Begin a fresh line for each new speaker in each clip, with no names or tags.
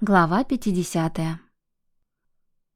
Глава 50.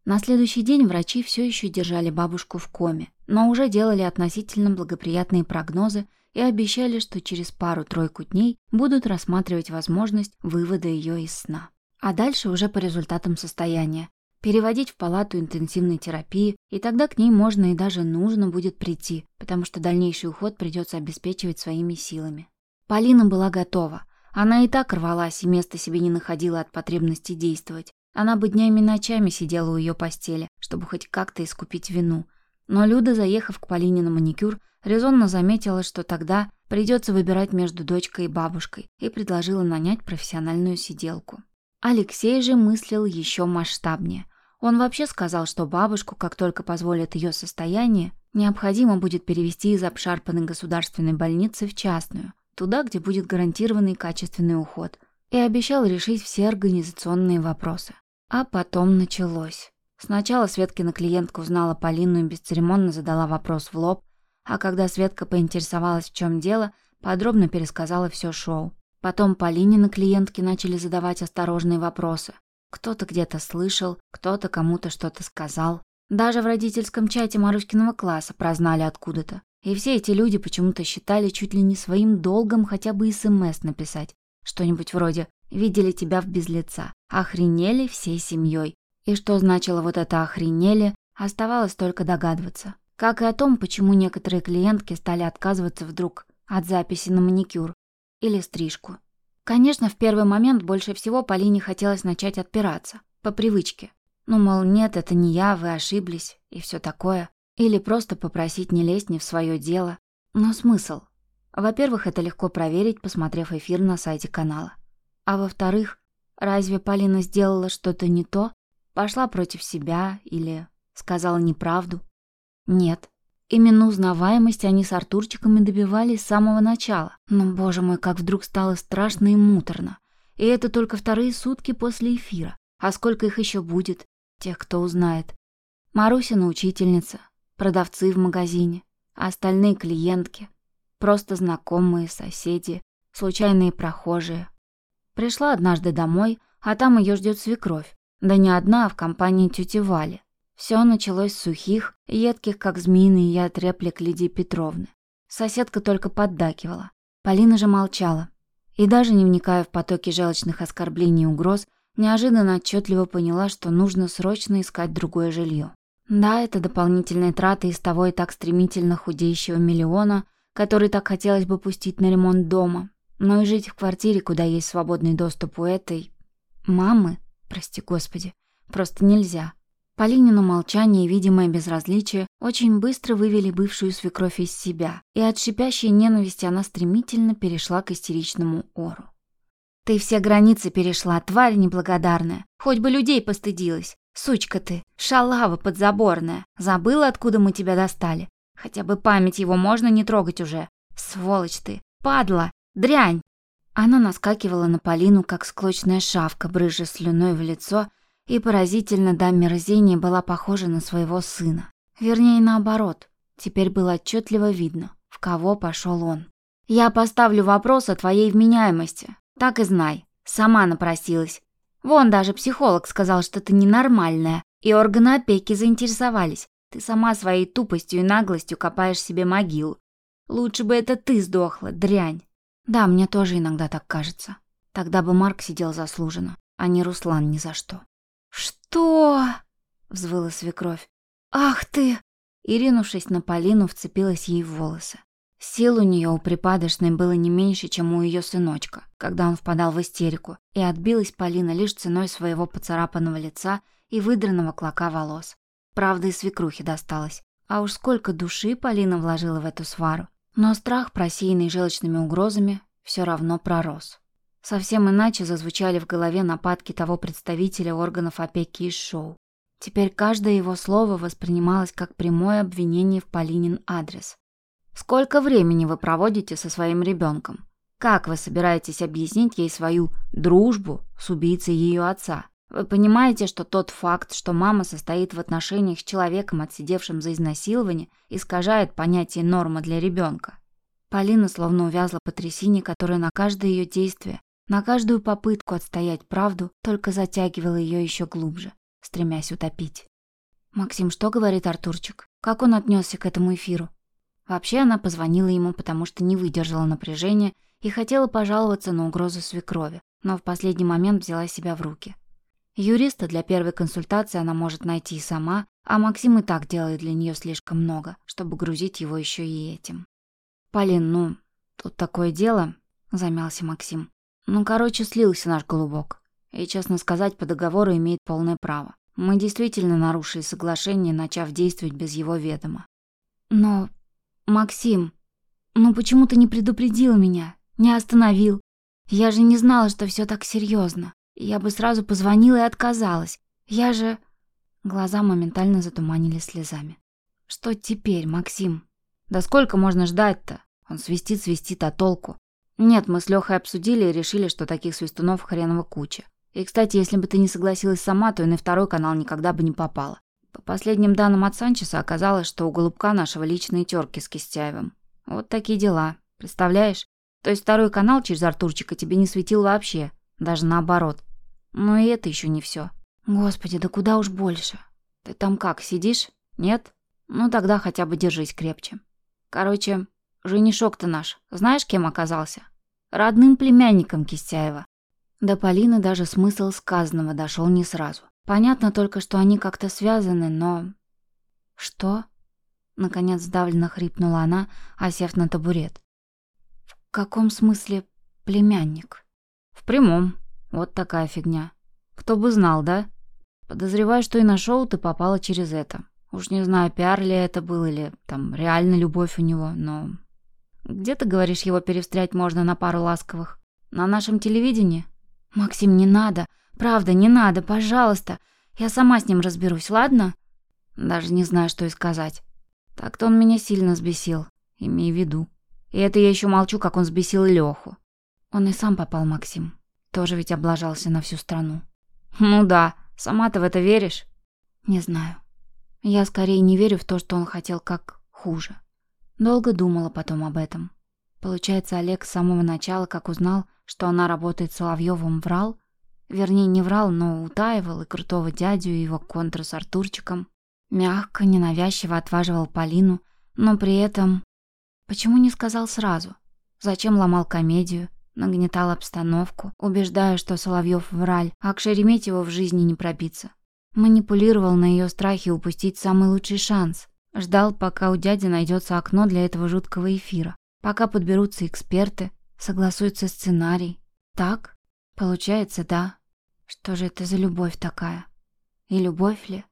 На следующий день врачи все еще держали бабушку в коме, но уже делали относительно благоприятные прогнозы и обещали, что через пару-тройку дней будут рассматривать возможность вывода ее из сна. А дальше уже по результатам состояния. Переводить в палату интенсивной терапии, и тогда к ней можно и даже нужно будет прийти, потому что дальнейший уход придется обеспечивать своими силами. Полина была готова – она и так рвалась и места себе не находила от потребности действовать. Она бы днями и ночами сидела у ее постели, чтобы хоть как-то искупить вину. Но Люда, заехав к Полине на маникюр, резонно заметила, что тогда придется выбирать между дочкой и бабушкой, и предложила нанять профессиональную сиделку. Алексей же мыслил еще масштабнее. Он вообще сказал, что бабушку, как только позволит ее состояние, необходимо будет перевести из обшарпанной государственной больницы в частную – туда, где будет гарантированный качественный уход, и обещал решить все организационные вопросы. А потом началось. Сначала Светкина клиентка узнала Полину и бесцеремонно задала вопрос в лоб, а когда Светка поинтересовалась, в чем дело, подробно пересказала все шоу. Потом Полине на клиентке начали задавать осторожные вопросы. Кто-то где-то слышал, кто-то кому-то что-то сказал. Даже в родительском чате Маруськиного класса прознали откуда-то. И все эти люди почему-то считали чуть ли не своим долгом хотя бы СМС написать. Что-нибудь вроде «Видели тебя в безлица». Охренели всей семьей. И что значило вот это «охренели», оставалось только догадываться. Как и о том, почему некоторые клиентки стали отказываться вдруг от записи на маникюр или стрижку. Конечно, в первый момент больше всего Полине хотелось начать отпираться. По привычке. Ну, мол, нет, это не я, вы ошиблись и все такое. Или просто попросить не лезть не в свое дело. Но смысл? Во-первых, это легко проверить, посмотрев эфир на сайте канала. А во-вторых, разве Полина сделала что-то не то? Пошла против себя или сказала неправду? Нет. Именно узнаваемость они с Артурчиком и добивались с самого начала. Но, боже мой, как вдруг стало страшно и муторно. И это только вторые сутки после эфира. А сколько их еще будет, тех, кто узнает. Марусина учительница, продавцы в магазине, а остальные клиентки, просто знакомые, соседи, случайные прохожие. Пришла однажды домой, а там ее ждет свекровь. Да не одна, а в компании тети Вали. Все началось с сухих, едких, как змеиный яд реплик Лидии Петровны. Соседка только поддакивала. Полина же молчала. И даже не вникая в потоки желчных оскорблений и угроз, неожиданно отчетливо поняла, что нужно срочно искать другое жилье. Да, это дополнительные траты из того и так стремительно худеющего миллиона, который так хотелось бы пустить на ремонт дома. Но и жить в квартире, куда есть свободный доступ у этой... мамы, прости господи, просто нельзя. Полинину молчание и видимое безразличие очень быстро вывели бывшую свекровь из себя, и от шипящей ненависти она стремительно перешла к истеричному ору. «Ты все границы перешла, тварь неблагодарная. Хоть бы людей постыдилась. Сучка ты, шалава подзаборная. Забыла, откуда мы тебя достали? Хотя бы память его можно не трогать уже. Сволочь ты, падла, дрянь!» Она наскакивала на Полину, как склочная шавка, брызжа слюной в лицо, и поразительно до мерзения была похожа на своего сына. Вернее, наоборот. Теперь было отчетливо видно, в кого пошел он. «Я поставлю вопрос о твоей вменяемости. Так и знай. Сама напросилась. Вон даже психолог сказал, что ты ненормальная, и органы опеки заинтересовались. Ты сама своей тупостью и наглостью копаешь себе могилу. Лучше бы это ты сдохла, дрянь. Да, мне тоже иногда так кажется. Тогда бы Марк сидел заслуженно, а не Руслан ни за что. Что? взвыла свекровь. Ах ты! И ринувшись на Полину, вцепилась ей в волосы. Сил у нее у припадочной было не меньше, чем у ее сыночка, когда он впадал в истерику, и отбилась Полина лишь ценой своего поцарапанного лица и выдранного клока волос. Правда, и свекрухе досталось. А уж сколько души Полина вложила в эту свару. Но страх, просеянный желчными угрозами, все равно пророс. Совсем иначе зазвучали в голове нападки того представителя органов опеки из шоу. Теперь каждое его слово воспринималось как прямое обвинение в Полинин адрес. Сколько времени вы проводите со своим ребенком? Как вы собираетесь объяснить ей свою дружбу с убийцей ее отца? Вы понимаете, что тот факт, что мама состоит в отношениях с человеком, отсидевшим за изнасилование, искажает понятие нормы для ребенка? Полина словно увязла по трясине, которая на каждое ее действие на каждую попытку отстоять правду только затягивала ее еще глубже, стремясь утопить. «Максим, что говорит Артурчик? Как он отнесся к этому эфиру?» Вообще она позвонила ему, потому что не выдержала напряжения и хотела пожаловаться на угрозу свекрови, но в последний момент взяла себя в руки. Юриста для первой консультации она может найти и сама, а Максим и так делает для нее слишком много, чтобы грузить его еще и этим. «Полин, ну, тут такое дело», — замялся Максим. «Ну, короче, слился наш голубок. И, честно сказать, по договору имеет полное право. Мы действительно нарушили соглашение, начав действовать без его ведома». «Но, Максим, ну почему ты не предупредил меня, не остановил? Я же не знала, что все так серьезно. Я бы сразу позвонила и отказалась. Я же...» Глаза моментально затуманили слезами. «Что теперь, Максим?» «Да сколько можно ждать-то? Он свистит-свистит, а толку?» «Нет, мы с Лёхой обсудили и решили, что таких свистунов хреново куча. И, кстати, если бы ты не согласилась сама, то и на второй канал никогда бы не попала. По последним данным от Санчеса оказалось, что у Голубка нашего личные терки с Кистяевым. Вот такие дела. Представляешь? То есть второй канал через Артурчика тебе не светил вообще. Даже наоборот. Но и это еще не все. Господи, да куда уж больше. Ты там как, сидишь? Нет? Ну тогда хотя бы держись крепче. Короче, женишок-то наш, знаешь, кем оказался? Родным племянником Кистяева. До Полины даже смысл сказанного дошел не сразу. Понятно только, что они как-то связаны, но... Что? Наконец сдавленно хрипнула она, осев на табурет. В каком смысле племянник? В прямом. Вот такая фигня. Кто бы знал, да? Подозреваю, что и на шоу ты попала через это. Уж не знаю, пиар ли это был или там реально любовь у него, но... Где ты говоришь, его перевстрять можно на пару ласковых? На нашем телевидении? Максим, не надо. Правда, не надо, пожалуйста. Я сама с ним разберусь, ладно? Даже не знаю, что и сказать. Так-то он меня сильно сбесил, имей в виду. И это я еще молчу, как он сбесил Леху. Он и сам попал, Максим. Тоже ведь облажался на всю страну. Ну да, сама ты в это веришь? Не знаю. Я скорее не верю в то, что он хотел как хуже. Долго думала потом об этом. Получается, Олег с самого начала, как узнал, что она работает Соловьевым, врал? Вернее, не врал, но утаивал и крутого дядю, и его контр с Артурчиком. Мягко, ненавязчиво отваживал Полину, но при этом... Почему не сказал сразу? Зачем ломал комедию? Нагнетал обстановку, убеждая, что Соловьев враль, а к Шереметьеву в жизни не пробиться. Манипулировал на ее страхе упустить самый лучший шанс. Ждал, пока у дяди найдется окно для этого жуткого эфира. Пока подберутся эксперты, согласуется сценарий. Так? Получается, да. Что же это за любовь такая? И любовь ли?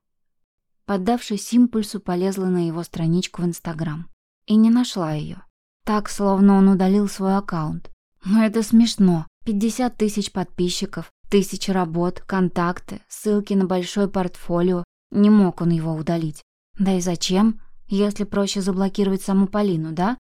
Поддавшись импульсу, полезла на его страничку в Инстаграм. И не нашла ее. Так, словно он удалил свой аккаунт. Но это смешно. 50 тысяч подписчиков, тысячи работ, контакты, ссылки на большое портфолио. Не мог он его удалить. Да и зачем, если проще заблокировать саму Полину, да?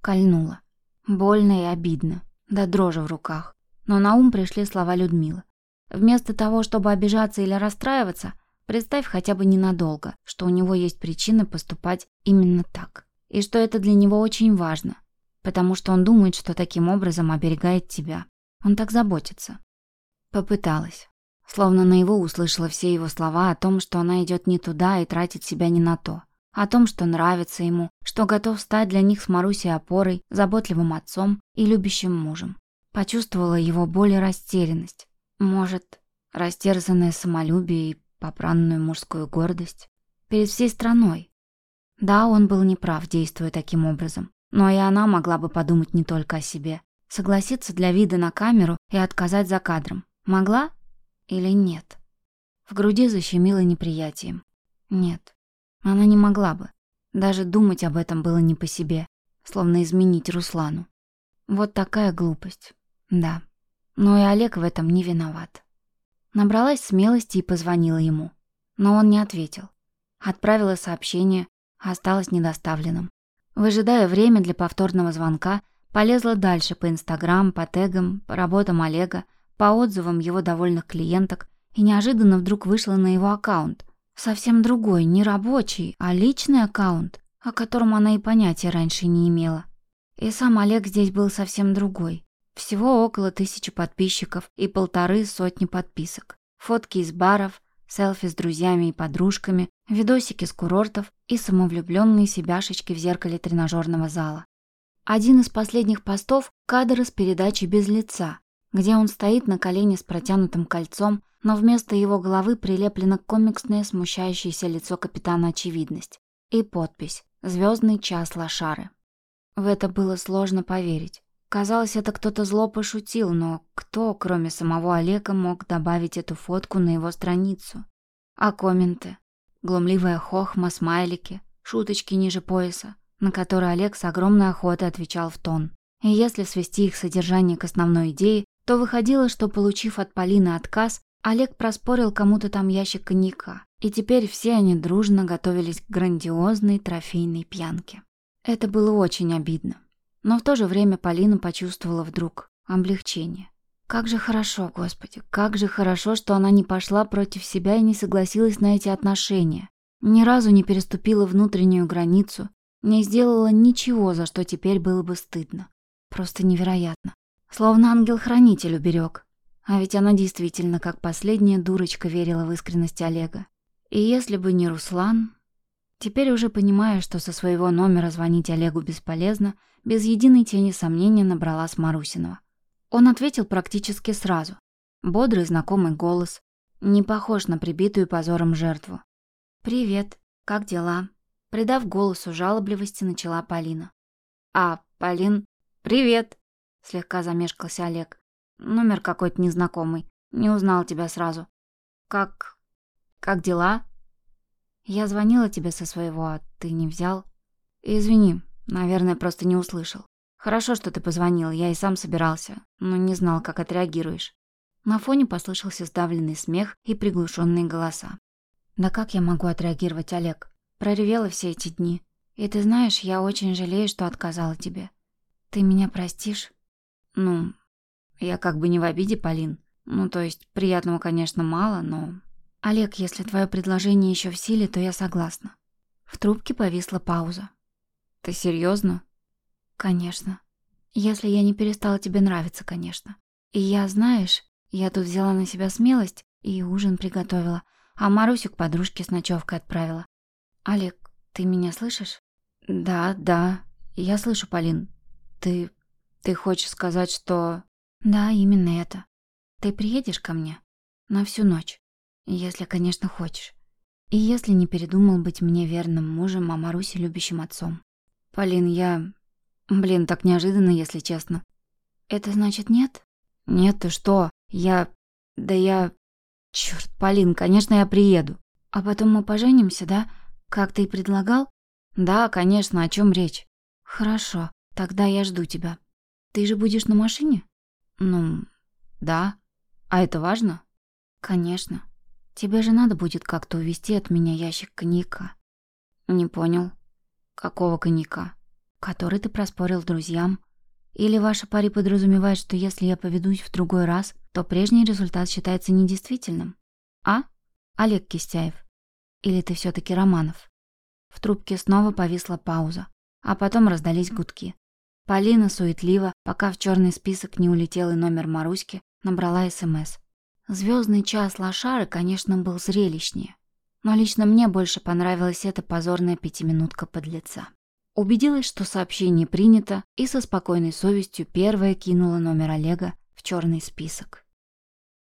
Кольнула. Больно и обидно. Да дрожи в руках. Но на ум пришли слова Людмилы. Вместо того, чтобы обижаться или расстраиваться, представь хотя бы ненадолго, что у него есть причины поступать именно так. И что это для него очень важно потому что он думает, что таким образом оберегает тебя. Он так заботится. Попыталась. Словно на его услышала все его слова о том, что она идет не туда и тратит себя не на то. О том, что нравится ему, что готов стать для них с Марусей опорой, заботливым отцом и любящим мужем. Почувствовала его боль и растерянность. Может, растерзанное самолюбие и попранную мужскую гордость. Перед всей страной. Да, он был неправ, действуя таким образом. Но и она могла бы подумать не только о себе. Согласиться для вида на камеру и отказать за кадром. Могла или нет? В груди защемило неприятием. Нет, она не могла бы. Даже думать об этом было не по себе, словно изменить Руслану. Вот такая глупость. Да. Но и Олег в этом не виноват. Набралась смелости и позвонила ему. Но он не ответил. Отправила сообщение, а осталось недоставленным. Выжидая время для повторного звонка, полезла дальше по Инстаграм, по тегам, по работам Олега, по отзывам его довольных клиенток и неожиданно вдруг вышла на его аккаунт. Совсем другой, не рабочий, а личный аккаунт, о котором она и понятия раньше не имела. И сам Олег здесь был совсем другой. Всего около тысячи подписчиков и полторы сотни подписок. Фотки из баров, селфи с друзьями и подружками, видосики с курортов и самовлюбленные себяшечки в зеркале тренажерного зала. Один из последних постов – кадр из передачи «Без лица», где он стоит на колене с протянутым кольцом, но вместо его головы прилеплено комиксное смущающееся лицо капитана Очевидность и подпись «Звездный час Лошары». В это было сложно поверить. Казалось, это кто-то зло пошутил, но кто, кроме самого Олега, мог добавить эту фотку на его страницу? А комменты? Глумливая хохма, смайлики, шуточки ниже пояса на которые Олег с огромной охотой отвечал в тон. И если свести их содержание к основной идее, то выходило, что, получив от Полины отказ, Олег проспорил кому-то там ящик коньяка, и теперь все они дружно готовились к грандиозной трофейной пьянке. Это было очень обидно. Но в то же время Полина почувствовала вдруг облегчение. Как же хорошо, Господи, как же хорошо, что она не пошла против себя и не согласилась на эти отношения. Ни разу не переступила внутреннюю границу, не сделала ничего, за что теперь было бы стыдно. Просто невероятно. Словно ангел-хранитель уберег. А ведь она действительно, как последняя дурочка, верила в искренность Олега. И если бы не Руслан... Теперь уже понимая, что со своего номера звонить Олегу бесполезно, без единой тени сомнения набрала с Марусиного. Он ответил практически сразу. Бодрый знакомый голос, не похож на прибитую позором жертву. «Привет, как дела?» Придав голосу жалобливости, начала Полина. «А, Полин, привет!» Слегка замешкался Олег. «Номер какой-то незнакомый. Не узнал тебя сразу. Как... как дела?» «Я звонила тебе со своего, а ты не взял?» «Извини, наверное, просто не услышал. Хорошо, что ты позвонил, я и сам собирался, но не знал, как отреагируешь». На фоне послышался сдавленный смех и приглушенные голоса. «Да как я могу отреагировать, Олег? Проревела все эти дни. И ты знаешь, я очень жалею, что отказала тебе. Ты меня простишь? Ну, я как бы не в обиде, Полин. Ну, то есть, приятного, конечно, мало, но... Олег, если твое предложение еще в силе, то я согласна. В трубке повисла пауза. Ты серьезно? Конечно. Если я не перестала тебе нравиться, конечно. И я, знаешь, я тут взяла на себя смелость и ужин приготовила, а Марусю к подружке с ночевкой отправила. «Олег, ты меня слышишь?» «Да, да, я слышу, Полин. Ты... ты хочешь сказать, что...» «Да, именно это. Ты приедешь ко мне? На всю ночь. Если, конечно, хочешь. И если не передумал быть мне верным мужем, а Марусе любящим отцом. Полин, я... Блин, так неожиданно, если честно. Это значит нет? Нет, ты что? Я... Да я... Чёрт, Полин, конечно, я приеду. А потом мы поженимся, да? «Как ты и предлагал?» «Да, конечно, о чем речь?» «Хорошо, тогда я жду тебя. Ты же будешь на машине?» «Ну, да. А это важно?» «Конечно. Тебе же надо будет как-то увезти от меня ящик коньяка». «Не понял. Какого коньяка?» «Который ты проспорил друзьям. Или ваша пари подразумевает, что если я поведусь в другой раз, то прежний результат считается недействительным? А? Олег Кистяев?» Или ты все таки Романов?» В трубке снова повисла пауза, а потом раздались гудки. Полина суетливо, пока в черный список не улетел и номер Маруськи, набрала СМС. Звездный час лошары, конечно, был зрелищнее. Но лично мне больше понравилась эта позорная пятиминутка под лица. Убедилась, что сообщение принято, и со спокойной совестью первая кинула номер Олега в черный список.